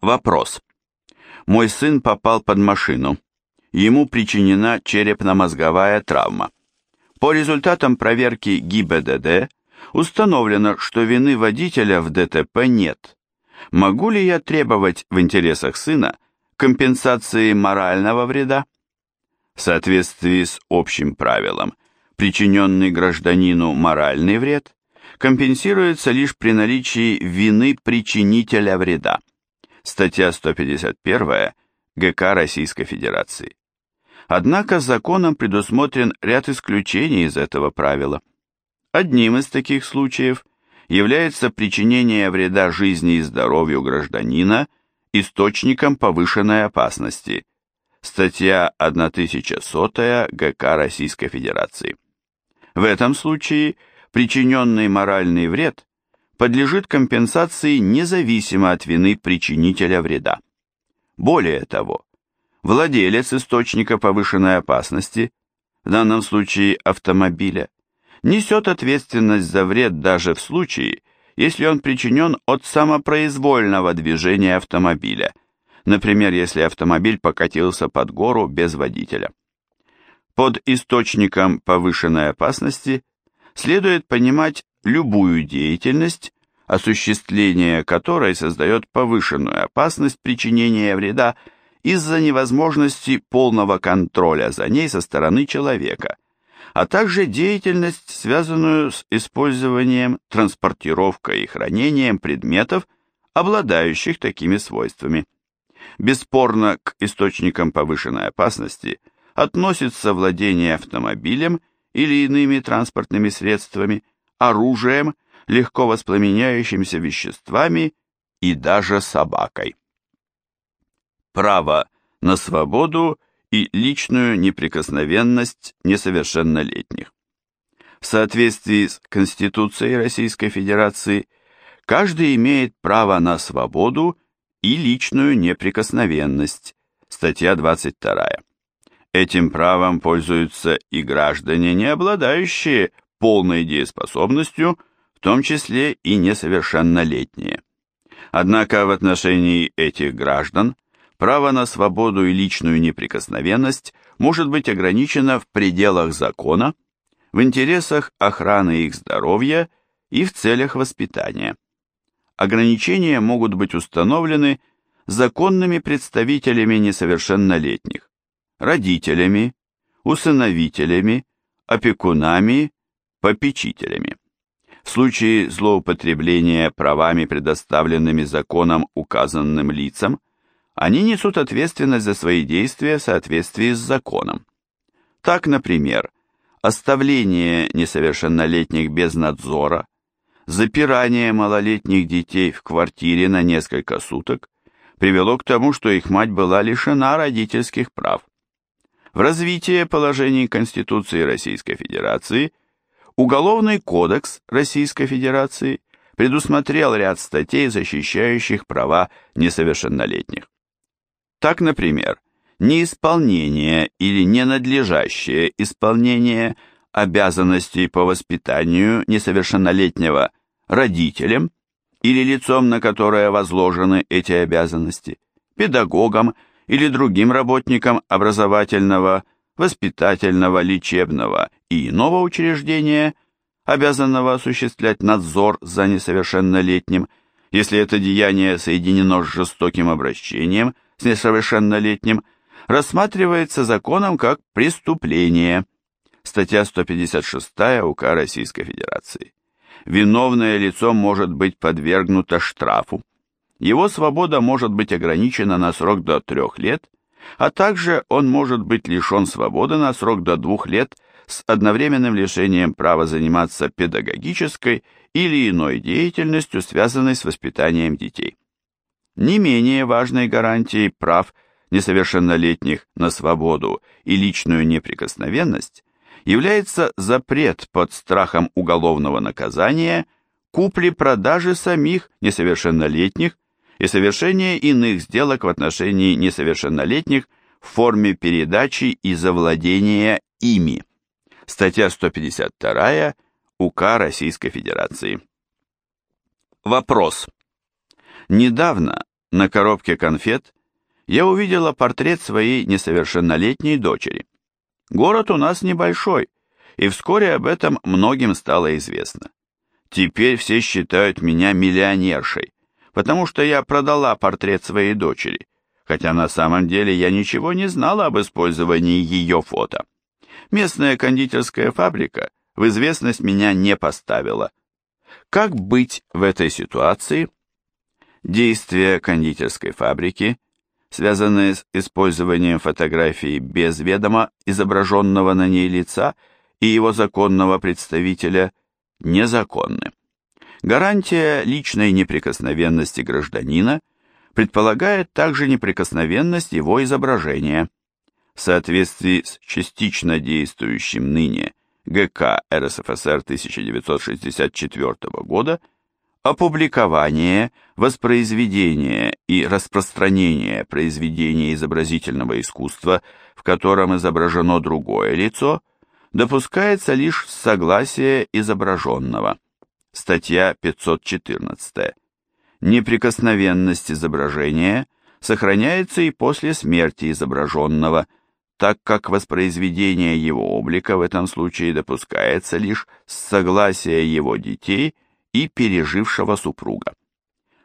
Вопрос. Мой сын попал под машину. Ему причинена черепно-мозговая травма. По результатам проверки ГИБДД установлено, что вины водителя в ДТП нет. Могу ли я требовать в интересах сына компенсации морального вреда? В соответствии с общим правилом, причиненный гражданину моральный вред компенсируется лишь при наличии вины причинителя вреда. Статья 151 ГК Российской Федерации. Однако законом предусмотрен ряд исключений из этого правила. Одним из таких случаев является причинение вреда жизни и здоровью гражданина источником повышенной опасности. Статья 1100 ГК Российской Федерации. В этом случае причиненный моральный вред подлежит компенсации независимо от вины причинителя вреда. Более того, владелец источника повышенной опасности, в данном случае автомобиля, несет ответственность за вред даже в случае, если он причинен от самопроизвольного движения автомобиля, например, если автомобиль покатился под гору без водителя. Под источником повышенной опасности следует понимать любую деятельность, осуществление которой создает повышенную опасность причинения вреда из-за невозможности полного контроля за ней со стороны человека, а также деятельность, связанную с использованием, транспортировкой и хранением предметов, обладающих такими свойствами. Бесспорно, к источникам повышенной опасности относится владение автомобилем или иными транспортными средствами, оружием, легко воспламеняющимися веществами и даже собакой. Право на свободу и личную неприкосновенность несовершеннолетних. В соответствии с Конституцией Российской Федерации, каждый имеет право на свободу и личную неприкосновенность, статья 22. Этим правом пользуются и граждане, не обладающие полной дееспособностью, в том числе и несовершеннолетние. Однако в отношении этих граждан право на свободу и личную неприкосновенность может быть ограничено в пределах закона, в интересах охраны их здоровья и в целях воспитания. Ограничения могут быть установлены законными представителями несовершеннолетних, родителями, усыновителями, опекунами, попечителями. В случае злоупотребления правами, предоставленными законом указанным лицам, они несут ответственность за свои действия в соответствии с законом. Так, например, оставление несовершеннолетних без надзора, запирание малолетних детей в квартире на несколько суток привело к тому, что их мать была лишена родительских прав. В развитие положений Конституции Российской Федерации – Уголовный кодекс Российской Федерации предусмотрел ряд статей, защищающих права несовершеннолетних. Так, например, неисполнение или ненадлежащее исполнение обязанностей по воспитанию несовершеннолетнего родителям или лицом, на которое возложены эти обязанности, педагогам или другим работникам образовательного воспитательного, лечебного и иного учреждения, обязанного осуществлять надзор за несовершеннолетним, если это деяние соединено с жестоким обращением с несовершеннолетним, рассматривается законом как преступление. Статья 156 УК Российской Федерации. Виновное лицо может быть подвергнуто штрафу. Его свобода может быть ограничена на срок до трех лет а также он может быть лишен свободы на срок до двух лет с одновременным лишением права заниматься педагогической или иной деятельностью, связанной с воспитанием детей. Не менее важной гарантией прав несовершеннолетних на свободу и личную неприкосновенность является запрет под страхом уголовного наказания купли-продажи самих несовершеннолетних и совершение иных сделок в отношении несовершеннолетних в форме передачи и завладения ими. Статья 152 УК Российской Федерации. Вопрос. Недавно на коробке конфет я увидела портрет своей несовершеннолетней дочери. Город у нас небольшой, и вскоре об этом многим стало известно. Теперь все считают меня миллионершей, потому что я продала портрет своей дочери, хотя на самом деле я ничего не знала об использовании ее фото. Местная кондитерская фабрика в известность меня не поставила. Как быть в этой ситуации? Действия кондитерской фабрики, связанные с использованием фотографии без ведома изображенного на ней лица и его законного представителя, незаконны. Гарантия личной неприкосновенности гражданина предполагает также неприкосновенность его изображения. В соответствии с частично действующим ныне ГК РСФСР 1964 года, опубликование, воспроизведение и распространение произведения изобразительного искусства, в котором изображено другое лицо, допускается лишь с согласия изображенного. Статья 514. Неприкосновенность изображения сохраняется и после смерти изображенного, так как воспроизведение его облика в этом случае допускается лишь с согласия его детей и пережившего супруга.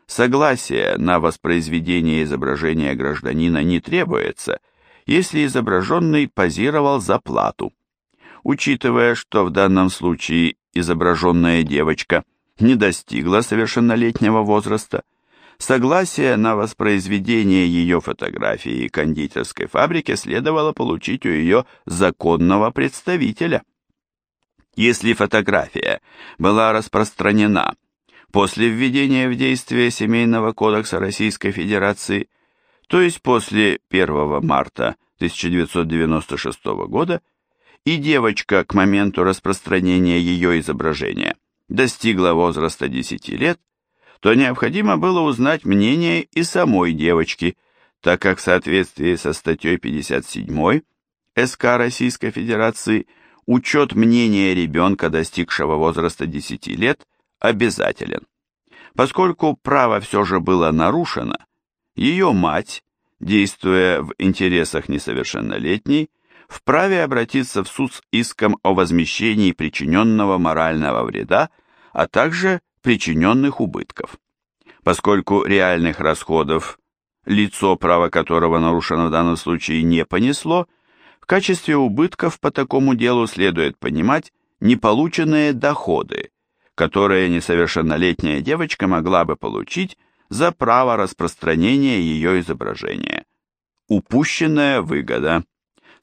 Согласие на воспроизведение изображения гражданина не требуется, если изображенный позировал за плату. Учитывая, что в данном случае изображенная девочка не достигла совершеннолетнего возраста, Согласие на воспроизведение ее фотографии кондитерской фабрике следовало получить у ее законного представителя. Если фотография была распространена после введения в действие Семейного кодекса Российской Федерации, то есть после 1 марта 1996 года, и девочка к моменту распространения ее изображения достигла возраста 10 лет, то необходимо было узнать мнение и самой девочки, так как в соответствии со статьей 57 СК Российской Федерации учет мнения ребенка, достигшего возраста 10 лет, обязателен. Поскольку право все же было нарушено, ее мать, действуя в интересах несовершеннолетней, вправе обратиться в суд с иском о возмещении причиненного морального вреда, а также причиненных убытков. Поскольку реальных расходов лицо, право которого нарушено в данном случае, не понесло, в качестве убытков по такому делу следует понимать неполученные доходы, которые несовершеннолетняя девочка могла бы получить за право распространения ее изображения. Упущенная выгода.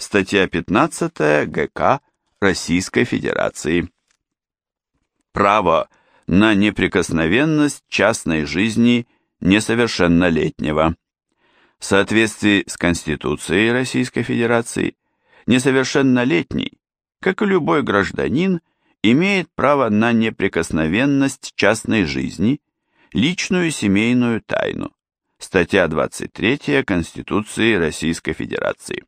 Статья 15 ГК Российской Федерации. Право на неприкосновенность частной жизни несовершеннолетнего. В соответствии с Конституцией Российской Федерации, несовершеннолетний, как и любой гражданин, имеет право на неприкосновенность частной жизни, личную семейную тайну. Статья 23 Конституции Российской Федерации.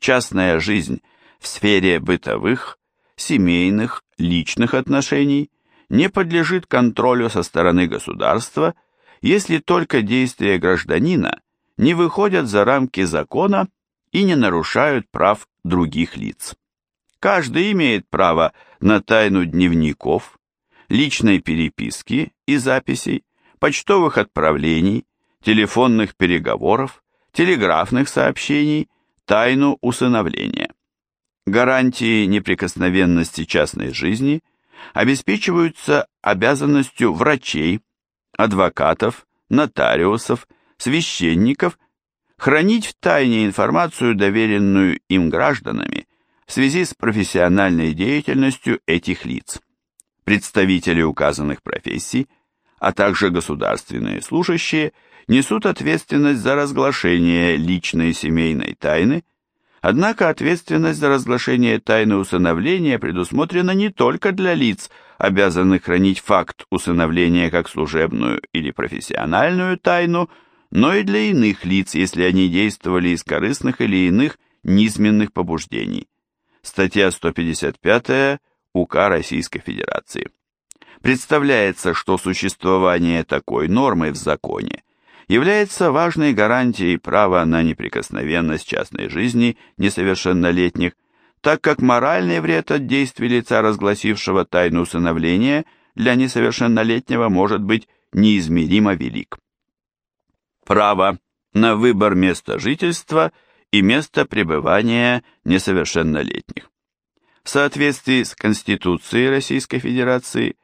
Частная жизнь в сфере бытовых, семейных, личных отношений – не подлежит контролю со стороны государства, если только действия гражданина не выходят за рамки закона и не нарушают прав других лиц. Каждый имеет право на тайну дневников, личной переписки и записей, почтовых отправлений, телефонных переговоров, телеграфных сообщений, тайну усыновления. Гарантии неприкосновенности частной жизни обеспечиваются обязанностью врачей, адвокатов, нотариусов, священников хранить в тайне информацию, доверенную им гражданами, в связи с профессиональной деятельностью этих лиц. Представители указанных профессий, а также государственные служащие несут ответственность за разглашение личной семейной тайны Однако ответственность за разглашение тайны усыновления предусмотрена не только для лиц, обязанных хранить факт усыновления как служебную или профессиональную тайну, но и для иных лиц, если они действовали из корыстных или иных низменных побуждений. Статья 155 УК Российской Федерации. Представляется, что существование такой нормы в законе является важной гарантией права на неприкосновенность частной жизни несовершеннолетних, так как моральный вред от действий лица, разгласившего тайну усыновления, для несовершеннолетнего может быть неизмеримо велик. Право на выбор места жительства и места пребывания несовершеннолетних. В соответствии с Конституцией Российской Федерации,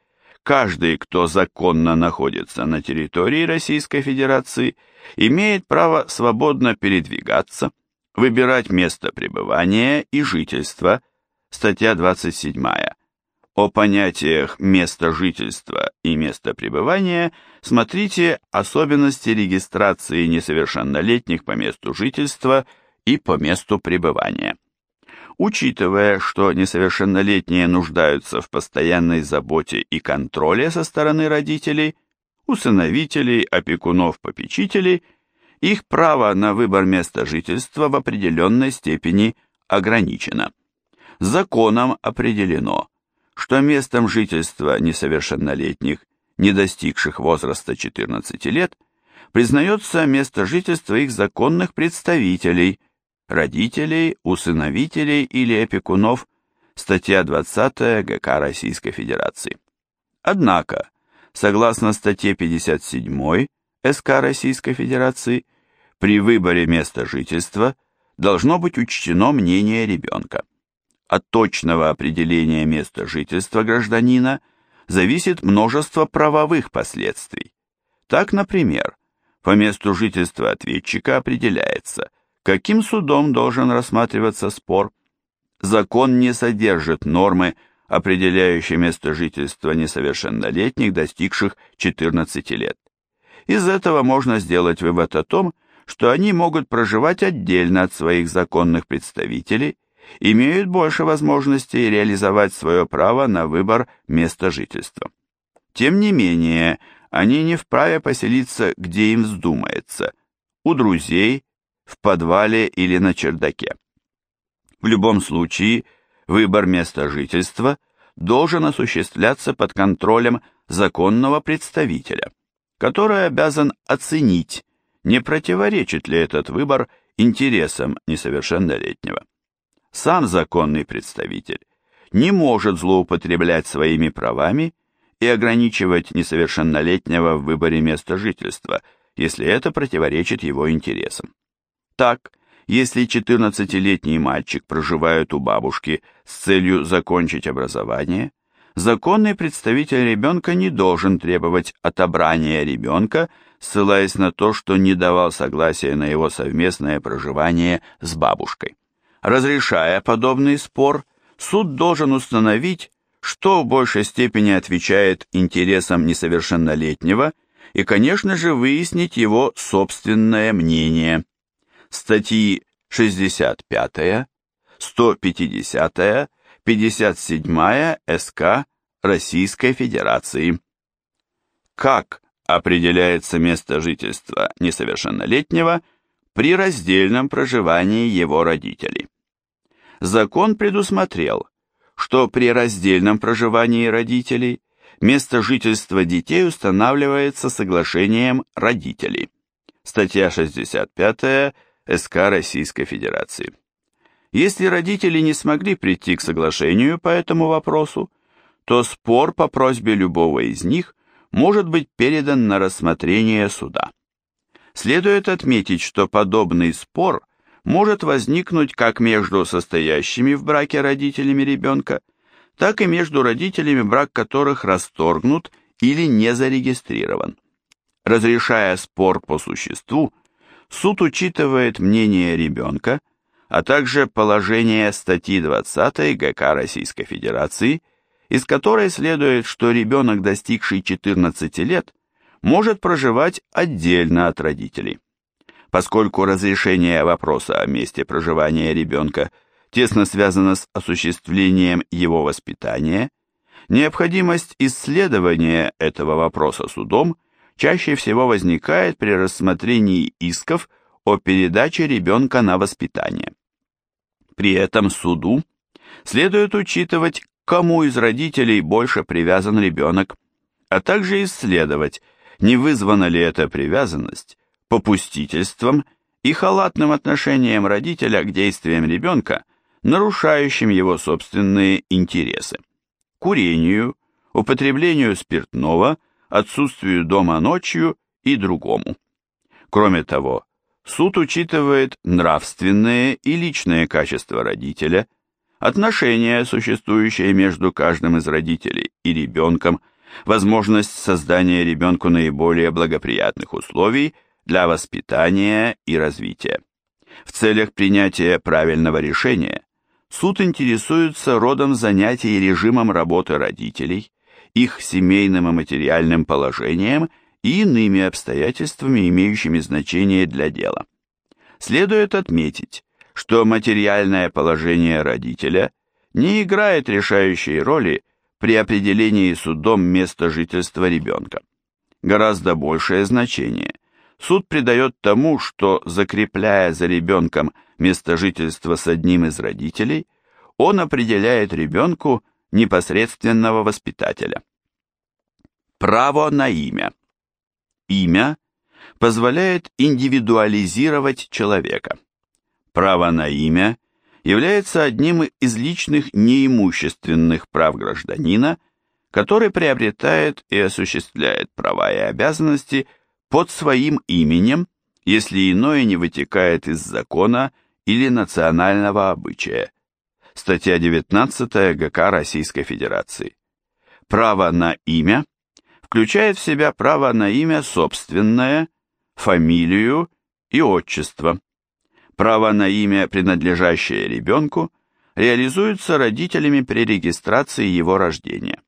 каждый, кто законно находится на территории Российской Федерации, имеет право свободно передвигаться, выбирать место пребывания и жительства, статья 27 о понятиях места жительства и места пребывания смотрите особенности регистрации несовершеннолетних по месту жительства и по месту пребывания. Учитывая, что несовершеннолетние нуждаются в постоянной заботе и контроле со стороны родителей, усыновителей, опекунов, попечителей, их право на выбор места жительства в определенной степени ограничено. Законом определено, что местом жительства несовершеннолетних, не достигших возраста 14 лет, признается место жительства их законных представителей, родителей, усыновителей или опекунов, статья 20 ГК Российской Федерации. Однако, согласно статье 57 СК Российской Федерации, при выборе места жительства должно быть учтено мнение ребенка. От точного определения места жительства гражданина зависит множество правовых последствий. Так, например, по месту жительства ответчика определяется, каким судом должен рассматриваться спор. Закон не содержит нормы, определяющей место жительства несовершеннолетних, достигших 14 лет. Из этого можно сделать вывод о том, что они могут проживать отдельно от своих законных представителей имеют больше возможностей реализовать свое право на выбор места жительства. Тем не менее, они не вправе поселиться, где им вздумается, у друзей, в подвале или на чердаке. В любом случае, выбор места жительства должен осуществляться под контролем законного представителя, который обязан оценить, не противоречит ли этот выбор интересам несовершеннолетнего сам законный представитель не может злоупотреблять своими правами и ограничивать несовершеннолетнего в выборе места жительства, если это противоречит его интересам. Так, если 14-летний мальчик проживает у бабушки с целью закончить образование, законный представитель ребенка не должен требовать отобрания ребенка, ссылаясь на то, что не давал согласия на его совместное проживание с бабушкой. Разрешая подобный спор, суд должен установить, что в большей степени отвечает интересам несовершеннолетнего и, конечно же, выяснить его собственное мнение. Статьи 65, 150, 57 СК Российской Федерации. Как определяется место жительства несовершеннолетнего при раздельном проживании его родителей? закон предусмотрел, что при раздельном проживании родителей место жительства детей устанавливается соглашением родителей. Статья 65 СК Российской Федерации. Если родители не смогли прийти к соглашению по этому вопросу, то спор по просьбе любого из них может быть передан на рассмотрение суда. Следует отметить, что подобный спор может возникнуть как между состоящими в браке родителями ребенка, так и между родителями, брак которых расторгнут или не зарегистрирован. Разрешая спор по существу, суд учитывает мнение ребенка, а также положение статьи 20 ГК Российской Федерации, из которой следует, что ребенок, достигший 14 лет, может проживать отдельно от родителей. Поскольку разрешение вопроса о месте проживания ребенка тесно связано с осуществлением его воспитания, необходимость исследования этого вопроса судом чаще всего возникает при рассмотрении исков о передаче ребенка на воспитание. При этом суду следует учитывать, кому из родителей больше привязан ребенок, а также исследовать, не вызвана ли эта привязанность попустительством и халатным отношением родителя к действиям ребенка, нарушающим его собственные интересы, курению, употреблению спиртного, отсутствию дома ночью и другому. Кроме того, суд учитывает нравственные и личные качества родителя, отношения, существующие между каждым из родителей и ребенком, возможность создания ребенку наиболее благоприятных условий для воспитания и развития. В целях принятия правильного решения суд интересуется родом занятий и режимом работы родителей, их семейным и материальным положением и иными обстоятельствами, имеющими значение для дела. Следует отметить, что материальное положение родителя не играет решающей роли при определении судом места жительства ребенка. Гораздо большее значение суд придает тому, что, закрепляя за ребенком место жительства с одним из родителей, он определяет ребенку непосредственного воспитателя. Право на имя. Имя позволяет индивидуализировать человека. Право на имя является одним из личных неимущественных прав гражданина, который приобретает и осуществляет права и обязанности под своим именем, если иное не вытекает из закона или национального обычая. Статья 19 ГК Российской Федерации. Право на имя включает в себя право на имя собственное, фамилию и отчество. Право на имя, принадлежащее ребенку, реализуется родителями при регистрации его рождения.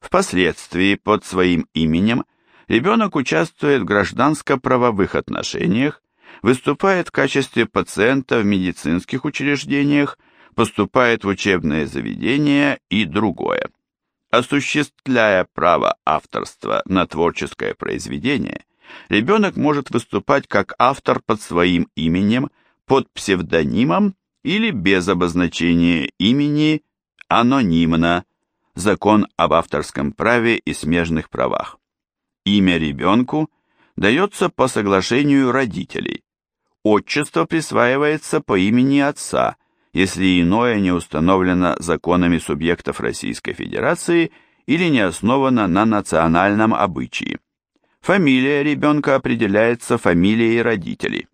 Впоследствии под своим именем ребенок участвует в гражданско-правовых отношениях, выступает в качестве пациента в медицинских учреждениях, поступает в учебные заведения и другое. Осуществляя право авторства на творческое произведение, ребенок может выступать как автор под своим именем, под псевдонимом или без обозначения имени, анонимно, закон об авторском праве и смежных правах. Имя ребенку дается по соглашению родителей. Отчество присваивается по имени отца, если иное не установлено законами субъектов Российской Федерации или не основано на национальном обычае. Фамилия ребенка определяется фамилией родителей.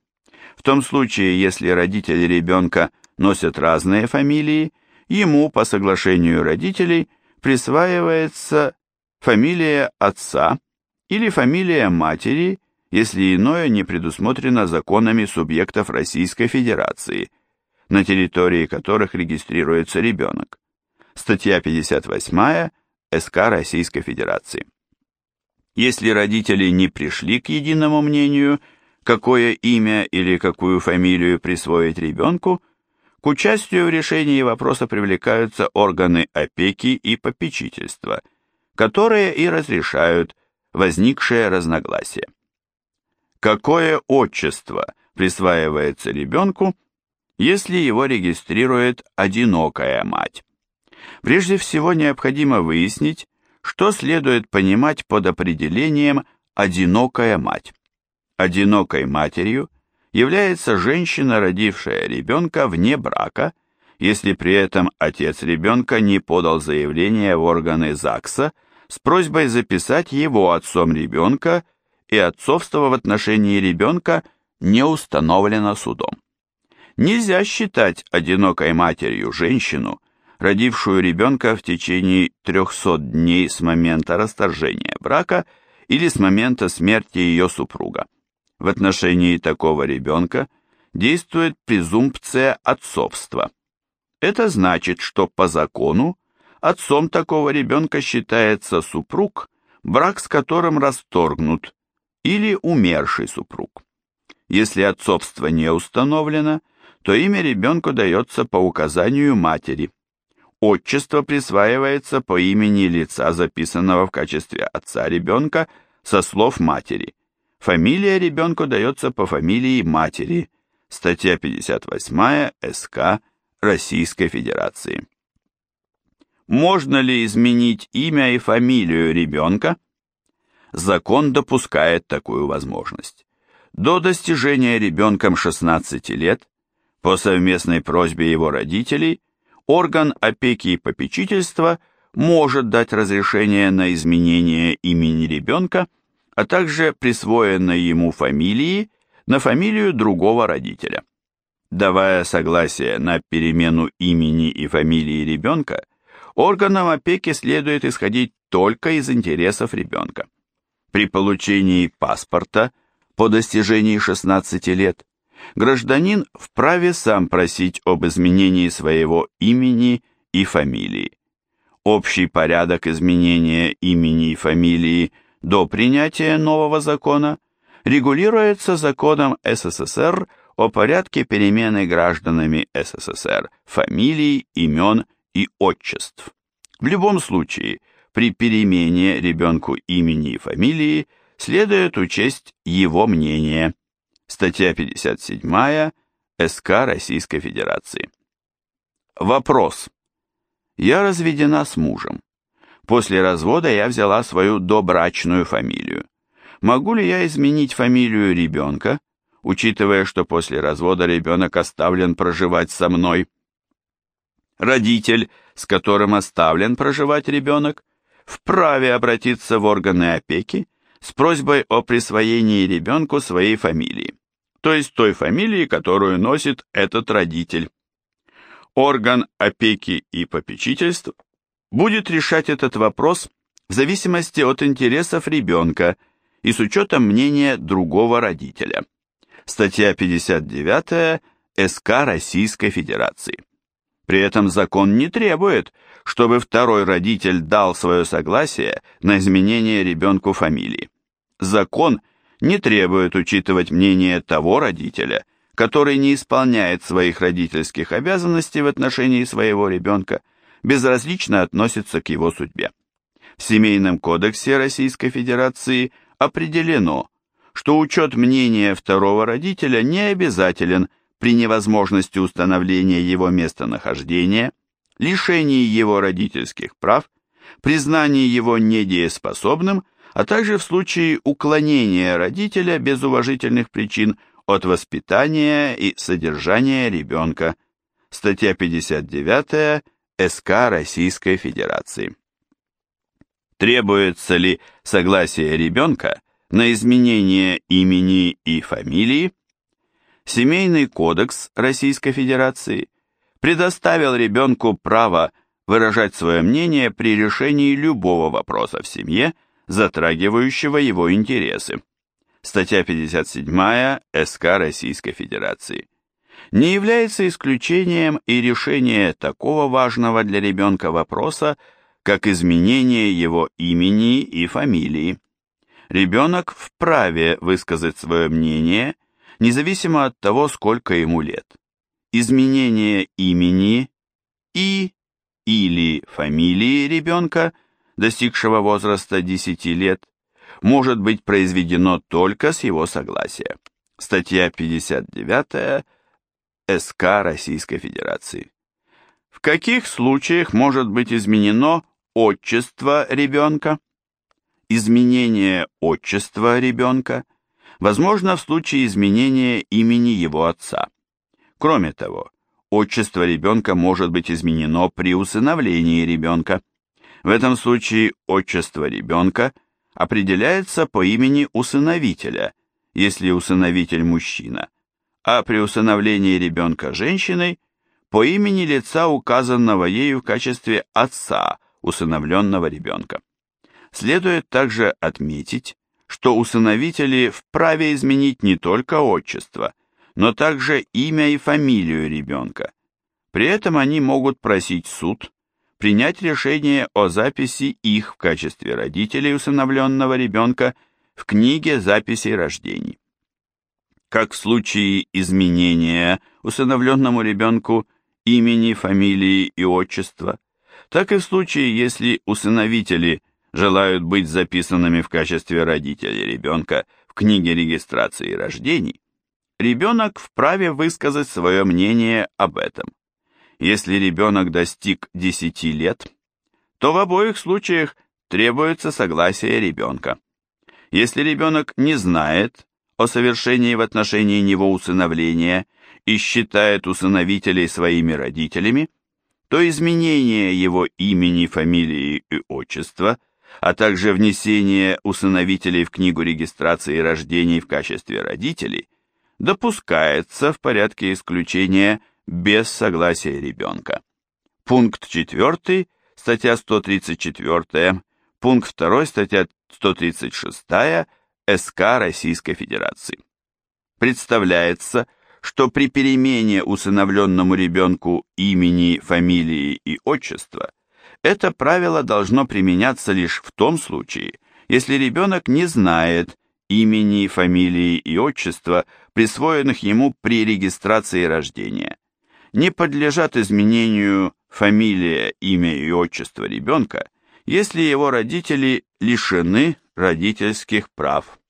В том случае, если родители ребенка носят разные фамилии, ему по соглашению родителей присваивается фамилия отца или фамилия матери, если иное не предусмотрено законами субъектов Российской Федерации, на территории которых регистрируется ребенок. Статья 58 СК Российской Федерации. Если родители не пришли к единому мнению, какое имя или какую фамилию присвоить ребенку, к участию в решении вопроса привлекаются органы опеки и попечительства, которые и разрешают возникшее разногласие. Какое отчество присваивается ребенку, если его регистрирует одинокая мать? Прежде всего необходимо выяснить, что следует понимать под определением «одинокая мать». Одинокой матерью является женщина, родившая ребенка вне брака, если при этом отец ребенка не подал заявление в органы ЗАГСа с просьбой записать его отцом ребенка и отцовство в отношении ребенка не установлено судом. Нельзя считать одинокой матерью женщину, родившую ребенка в течение 300 дней с момента расторжения брака или с момента смерти ее супруга. В отношении такого ребенка действует презумпция отцовства. Это значит, что по закону отцом такого ребенка считается супруг, брак с которым расторгнут, или умерший супруг. Если отцовство не установлено, то имя ребенку дается по указанию матери – Отчество присваивается по имени лица, записанного в качестве отца ребенка, со слов матери. Фамилия ребенку дается по фамилии матери. Статья 58 СК Российской Федерации. Можно ли изменить имя и фамилию ребенка? Закон допускает такую возможность. До достижения ребенком 16 лет, по совместной просьбе его родителей, орган опеки и попечительства может дать разрешение на изменение имени ребенка, а также присвоенной ему фамилии на фамилию другого родителя. Давая согласие на перемену имени и фамилии ребенка, органам опеки следует исходить только из интересов ребенка. При получении паспорта по достижении 16 лет гражданин вправе сам просить об изменении своего имени и фамилии. Общий порядок изменения имени и фамилии до принятия нового закона регулируется законом СССР о порядке перемены гражданами СССР фамилий, имен и отчеств. В любом случае, при перемене ребенку имени и фамилии следует учесть его мнение. Статья 57 СК Российской Федерации. Вопрос. Я разведена с мужем. После развода я взяла свою добрачную фамилию. Могу ли я изменить фамилию ребенка, учитывая, что после развода ребенок оставлен проживать со мной? Родитель, с которым оставлен проживать ребенок, вправе обратиться в органы опеки с просьбой о присвоении ребенку своей фамилии, то есть той фамилии, которую носит этот родитель. Орган опеки и попечительства будет решать этот вопрос в зависимости от интересов ребенка и с учетом мнения другого родителя. Статья 59 СК Российской Федерации. При этом закон не требует, чтобы второй родитель дал свое согласие на изменение ребенку фамилии. Закон не требует учитывать мнение того родителя, который не исполняет своих родительских обязанностей в отношении своего ребенка, безразлично относится к его судьбе. В Семейном кодексе Российской Федерации – определено, что учет мнения второго родителя не обязателен при невозможности установления его местонахождения, лишении его родительских прав, признании его недееспособным, а также в случае уклонения родителя без уважительных причин от воспитания и содержания ребенка. Статья 59 СК Российской Федерации. Требуется ли согласие ребенка на изменение имени и фамилии? Семейный кодекс Российской Федерации предоставил ребенку право выражать свое мнение при решении любого вопроса в семье, затрагивающего его интересы. Статья 57 СК Российской Федерации. Не является исключением и решение такого важного для ребенка вопроса, как изменение его имени и фамилии. Ребенок вправе высказать свое мнение, независимо от того, сколько ему лет. Изменение имени и или фамилии ребенка, достигшего возраста 10 лет, может быть произведено только с его согласия. Статья 59 СК Российской Федерации. В каких случаях может быть изменено отчество ребенка. Изменение отчества ребенка возможно в случае изменения имени его отца. Кроме того, отчество ребенка может быть изменено при усыновлении ребенка. В этом случае отчество ребенка определяется по имени усыновителя, если усыновитель мужчина, а при усыновлении ребенка женщиной по имени лица, указанного ею в качестве отца усыновленного ребенка. Следует также отметить, что усыновители вправе изменить не только отчество, но также имя и фамилию ребенка. При этом они могут просить суд принять решение о записи их в качестве родителей усыновленного ребенка в книге записей рождений. Как в случае изменения усыновленному ребенку имени, фамилии и отчества, так и в случае, если усыновители желают быть записанными в качестве родителей ребенка в книге регистрации рождений, ребенок вправе высказать свое мнение об этом. Если ребенок достиг 10 лет, то в обоих случаях требуется согласие ребенка. Если ребенок не знает о совершении в отношении него усыновления и считает усыновителей своими родителями, то изменение его имени, фамилии и отчества, а также внесение усыновителей в книгу регистрации рождений в качестве родителей допускается в порядке исключения без согласия ребенка. Пункт 4, статья 134, пункт 2, статья 136 СК Российской Федерации. Представляется, что при перемене усыновленному ребенку имени, фамилии и отчества это правило должно применяться лишь в том случае, если ребенок не знает имени, фамилии и отчества, присвоенных ему при регистрации рождения. Не подлежат изменению фамилия, имя и отчество ребенка, если его родители лишены родительских прав.